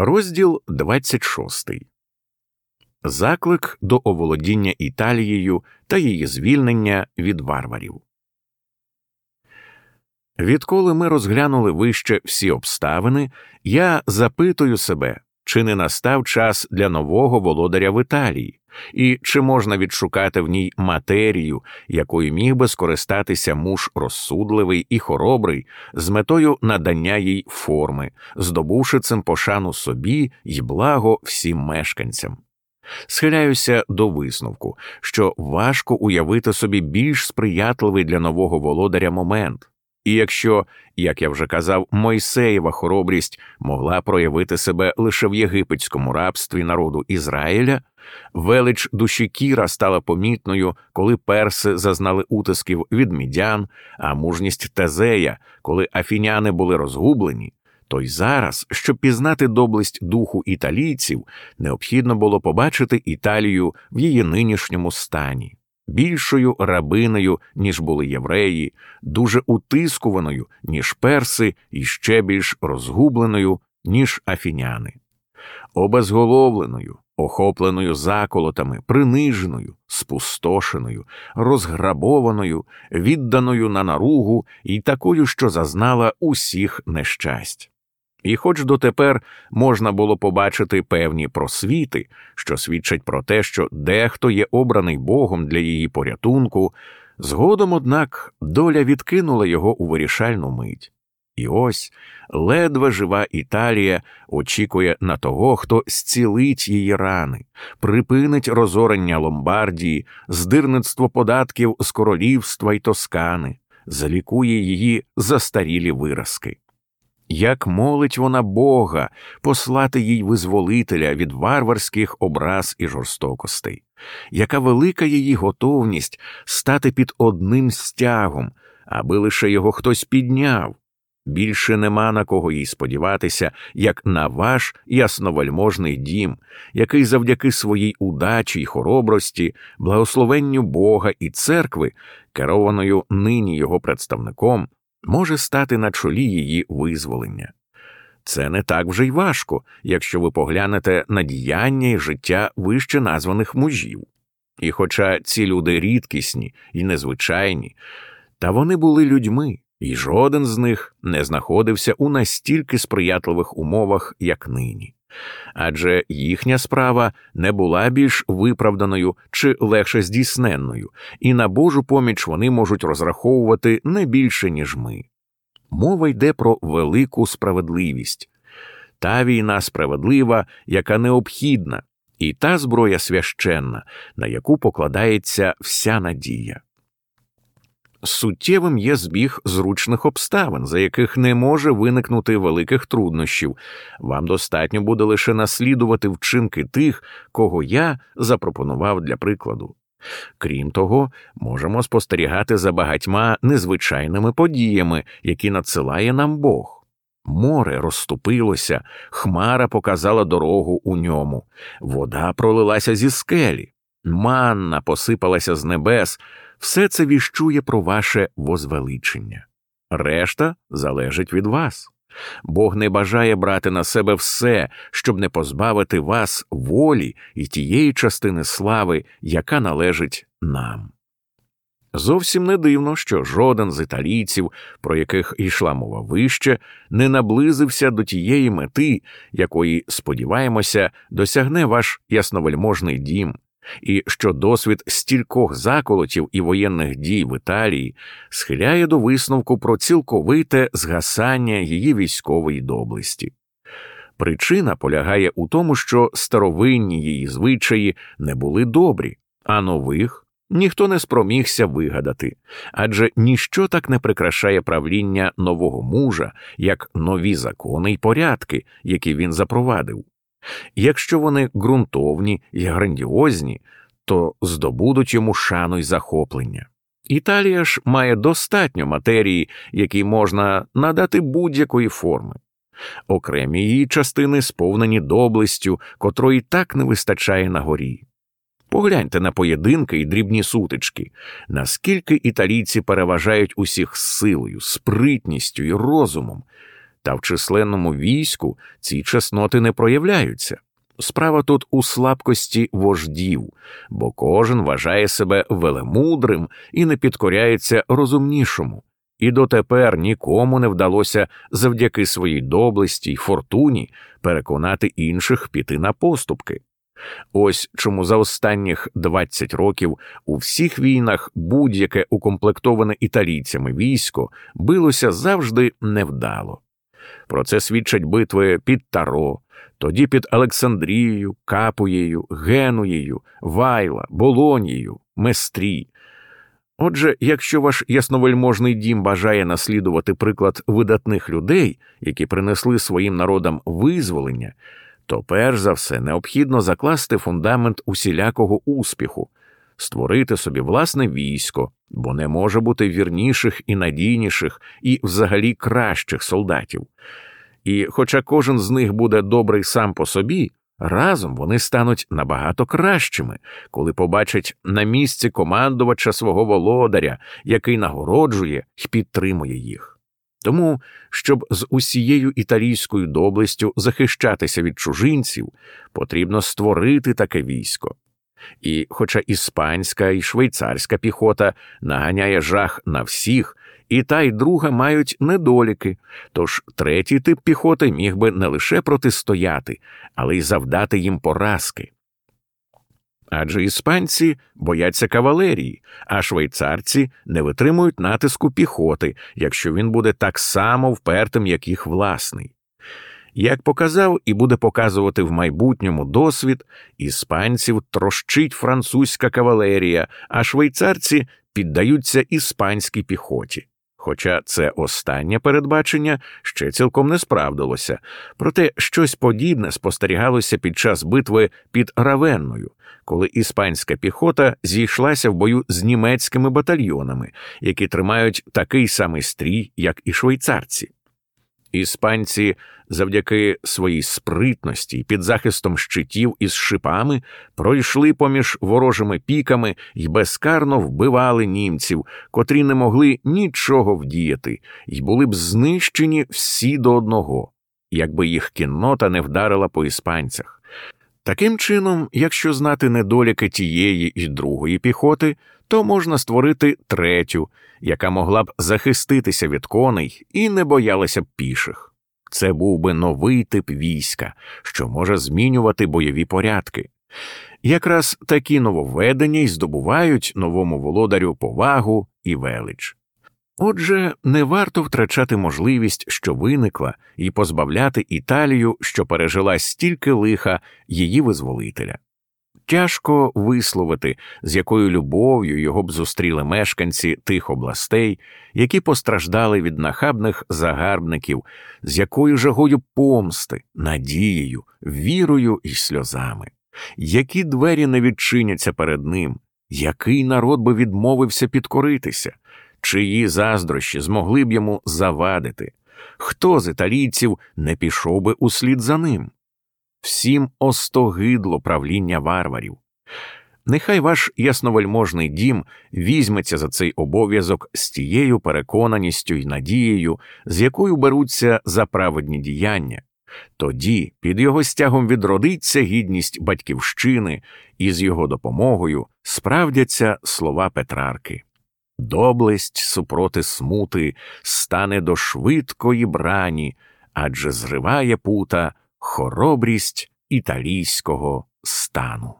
Розділ 26. Заклик до оволодіння Італією та її звільнення від варварів. Відколи ми розглянули вище всі обставини, я запитую себе, чи не настав час для нового володаря в Італії, і чи можна відшукати в ній матерію, якою міг би скористатися муж розсудливий і хоробрий, з метою надання їй форми, здобувши цим пошану собі й благо всім мешканцям. Схиляюся до висновку, що важко уявити собі більш сприятливий для нового володаря момент. І якщо, як я вже казав, Мойсеєва хоробрість могла проявити себе лише в єгипетському рабстві народу Ізраїля, велич душі Кіра стала помітною, коли перси зазнали утисків від мідян, а мужність Тезея, коли афіняни були розгублені, то й зараз, щоб пізнати доблесть духу італійців, необхідно було побачити Італію в її нинішньому стані більшою рабиною, ніж були євреї, дуже утискуваною, ніж перси, і ще більш розгубленою, ніж афіняни, обезголовленою, охопленою заколотами, приниженою, спустошеною, розграбованою, відданою на наругу і такою, що зазнала усіх нещасть. І, хоч дотепер можна було побачити певні просвіти, що свідчать про те, що дехто є обраний Богом для її порятунку, згодом, однак, доля відкинула його у вирішальну мить. І ось ледве жива Італія очікує на того, хто зцілить її рани, припинить розорення Ломбардії, здирництво податків з королівства й тоскани, залікує її застарілі виразки. Як молить вона Бога послати їй визволителя від варварських образ і жорстокостей, яка велика її готовність стати під одним стягом, аби лише його хтось підняв. Більше нема на кого їй сподіватися, як на ваш ясновельможний дім, який завдяки своїй удачі й хоробрості, благословенню Бога і церкви, керованою нині його представником, може стати на чолі її визволення. Це не так вже й важко, якщо ви поглянете на діяння і життя вище названих мужів. І хоча ці люди рідкісні і незвичайні, та вони були людьми, і жоден з них не знаходився у настільки сприятливих умовах, як нині адже їхня справа не була більш виправданою чи легше здійсненною, і на Божу поміч вони можуть розраховувати не більше, ніж ми. Мова йде про велику справедливість та війна справедлива, яка необхідна, і та зброя священна, на яку покладається вся надія. Суттєвим є збіг зручних обставин, за яких не може виникнути великих труднощів. Вам достатньо буде лише наслідувати вчинки тих, кого я запропонував для прикладу. Крім того, можемо спостерігати за багатьма незвичайними подіями, які надсилає нам Бог. Море розступилося, хмара показала дорогу у ньому, вода пролилася зі скелі, манна посипалася з небес все це віщує про ваше возвеличення. Решта залежить від вас. Бог не бажає брати на себе все, щоб не позбавити вас волі і тієї частини слави, яка належить нам. Зовсім не дивно, що жоден з італійців, про яких йшла мова вище, не наблизився до тієї мети, якої, сподіваємося, досягне ваш ясновельможний дім, і що досвід стількох заколотів і воєнних дій в Італії схиляє до висновку про цілковите згасання її військової доблесті. Причина полягає у тому, що старовинні її звичаї не були добрі, а нових ніхто не спромігся вигадати, адже ніщо так не прикрашає правління нового мужа, як нові закони й порядки, які він запровадив. Якщо вони ґрунтовні і грандіозні, то здобудуть йому шану й захоплення. Італія ж має достатньо матерії, якій можна надати будь-якої форми. Окремі її частини сповнені доблестю, котрої так не вистачає на горі. Погляньте на поєдинки і дрібні сутички, наскільки італійці переважають усіх силою, спритністю і розумом, та в численному війську ці чесноти не проявляються. Справа тут у слабкості вождів, бо кожен вважає себе велемудрим і не підкоряється розумнішому, і дотепер нікому не вдалося завдяки своїй доблесті й фортуні переконати інших піти на поступки. Ось чому за останніх 20 років у всіх війнах будь-яке укомплектоване італійцями військо билося завжди невдало. Про це свідчать битви під Таро, тоді під Олександрією, Капуєю, Генуєю, Вайла, Болонією, Местрі. Отже, якщо ваш ясновельможний дім бажає наслідувати приклад видатних людей, які принесли своїм народам визволення, то перш за все необхідно закласти фундамент усілякого успіху, створити собі власне військо, бо не може бути вірніших і надійніших і взагалі кращих солдатів. І, хоча кожен з них буде добрий сам по собі, разом вони стануть набагато кращими, коли побачать на місці командувача свого володаря, який нагороджує і підтримує їх. Тому, щоб з усією італійською доблестю захищатися від чужинців, потрібно створити таке військо. І, хоча іспанська і швейцарська піхота наганяє жах на всіх, і та й друга мають недоліки, тож третій тип піхоти міг би не лише протистояти, але й завдати їм поразки. Адже іспанці бояться кавалерії, а швейцарці не витримують натиску піхоти, якщо він буде так само впертим, як їх власний. Як показав і буде показувати в майбутньому досвід, іспанців трощить французька кавалерія, а швейцарці піддаються іспанській піхоті. Хоча це останнє передбачення ще цілком не справдилося, проте щось подібне спостерігалося під час битви під Равенною, коли іспанська піхота зійшлася в бою з німецькими батальйонами, які тримають такий самий стрій, як і швейцарці. Іспанці завдяки своїй спритності під захистом щитів із шипами пройшли поміж ворожими піками і безкарно вбивали німців, котрі не могли нічого вдіяти, і були б знищені всі до одного, якби їх кіннота не вдарила по іспанцях. Таким чином, якщо знати недоліки тієї і другої піхоти, то можна створити третю, яка могла б захиститися від коней і не боялася б піших. Це був би новий тип війська, що може змінювати бойові порядки. Якраз такі нововведення й здобувають новому володарю повагу і велич. Отже, не варто втрачати можливість, що виникла, і позбавляти Італію, що пережила стільки лиха її визволителя. Тяжко висловити, з якою любов'ю його б зустріли мешканці тих областей, які постраждали від нахабних загарбників, з якою жагою помсти, надією, вірою і сльозами, які двері не відчиняться перед ним, який народ би відмовився підкоритися, чиї заздрощі змогли б йому завадити, хто з італійців не пішов би услід за ним всім остогидло правління варварів. Нехай ваш ясновельможний дім візьметься за цей обов'язок з тією переконаністю й надією, з якою беруться за праведні діяння. Тоді під його стягом відродиться гідність батьківщини, і з його допомогою справдяться слова Петрарки. Доблесть супроти смути стане до швидкої брані, адже зриває пута хоробрість італійського стану.